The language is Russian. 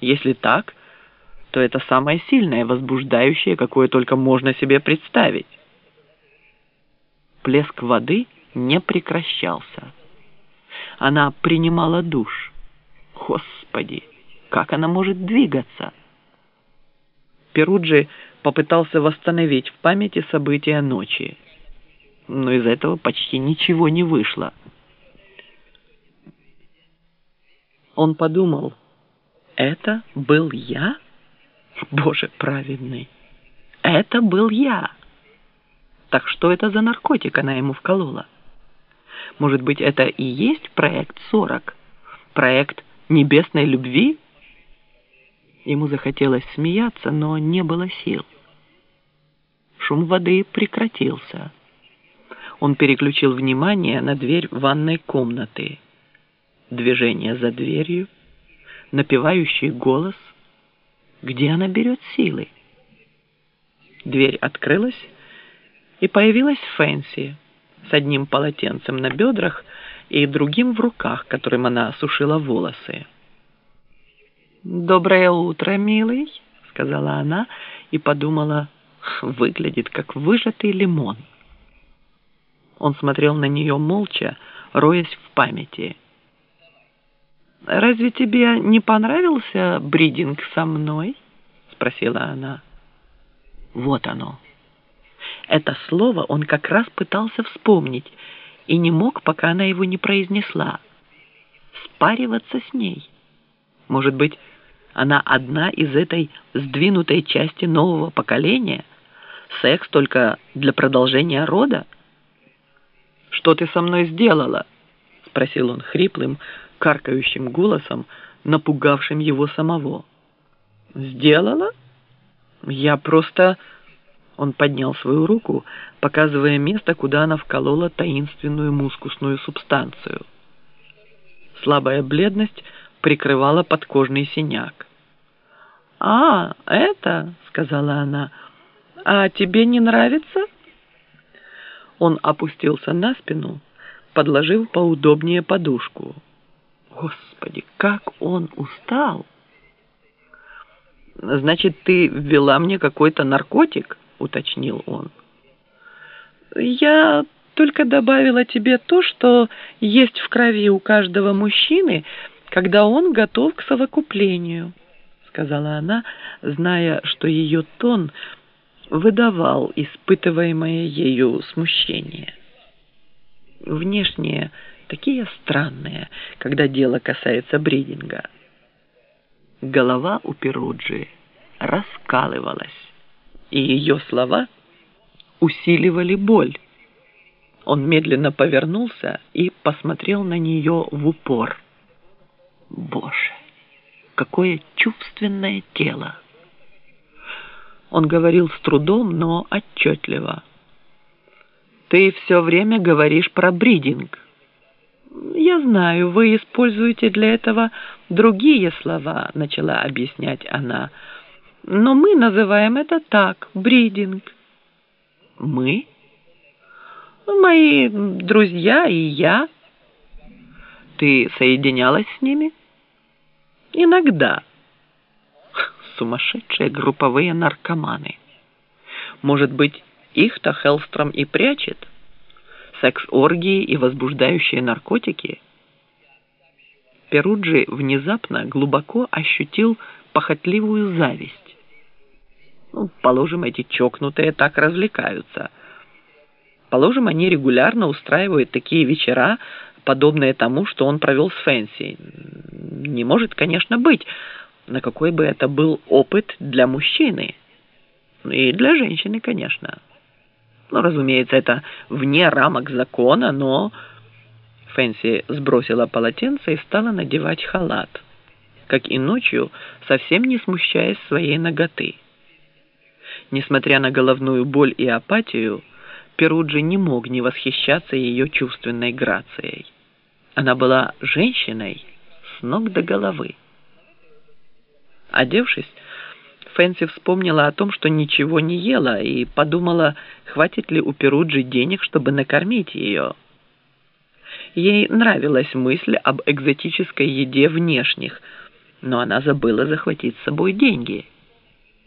Если так, то это самое сильное, возбуждающее, какое только можно себе представить. Плеск воды не прекращался. Она принимала душ. Господи, как она может двигаться? Перуджи попытался восстановить в памяти события ночи, но из этого почти ничего не вышло. Он подумал, это был я? Боже праведный, это был я. Так что это за наркотик она ему вколола? Может быть, это и есть проект 40? Проект небесной любви? Ему захотелось смеяться, но не было сил. Шум воды прекратился. Он переключил внимание на дверь ванной комнаты. Движение за дверью, напевающий голос. Где она берет силы? Дверь открылась, и появилась Фэнси с одним полотенцем на бедрах и другим в руках, которым она сушила волосы. «Доброе утро, милый», — сказала она и подумала, выглядит как выжатый лимон. Он смотрел на нее молча, роясь в памяти. «Разве тебе не понравился бридинг со мной?» — спросила она. «Вот оно». Это слово он как раз пытался вспомнить и не мог, пока она его не произнесла. Спариваться с ней. Может быть, она одна из этой сдвинутой части нового поколения? Секс только для продолжения рода? «Что ты со мной сделала?» — спросил он хриплым, каркающим голосом, напугавшим его самого. «Сделала? Я просто...» Он поднял свою руку, показывая место, куда она вколола таинственную мускусную субстанцию. Слабая бледность прикрывала подкожный синяк. «А, это?» — сказала она. «А тебе не нравится?» Он опустился на спину, подложил поудобнее подушку. Господи, как он устал! «Значит, ты ввела мне какой-то наркотик?» уточнил он. «Я только добавила тебе то, что есть в крови у каждого мужчины, когда он готов к совокуплению», сказала она, зная, что ее тон выдавал испытываемое ею смущение. Внешние такие странные, когда дело касается бридинга. Голова у Перуджи раскалывалась и ее слова усиливали боль. Он медленно повернулся и посмотрел на нее в упор. Боже, какое чувственное тело! Он говорил с трудом, но отчетливо. «Ты все время говоришь про бридинг». «Я знаю, вы используете для этого другие слова», — начала объяснять она но мы называем это так, бридинг. Мы? Мои друзья и я. Ты соединялась с ними? Иногда. Сумасшедшие групповые наркоманы. Может быть, их-то Хеллстром и прячет? Секс-оргии и возбуждающие наркотики? Перуджи внезапно глубоко ощутил похотливую зависть. Ну, положим, эти чокнутые так развлекаются. Положим, они регулярно устраивают такие вечера, подобные тому, что он провел с Фэнси. Не может, конечно, быть, на какой бы это был опыт для мужчины. И для женщины, конечно. Ну, разумеется, это вне рамок закона, но... Фэнси сбросила полотенце и стала надевать халат, как и ночью, совсем не смущаясь своей ноготы. Несмотря на головную боль и апатию, Перуджи не мог не восхищаться ее чувственной грацией. Она была женщиной с ног до головы. Одевшись, Фэнси вспомнила о том, что ничего не ела, и подумала, хватит ли у Перуджи денег, чтобы накормить ее. Ей нравилась мысль об экзотической еде внешних, но она забыла захватить с собой деньги –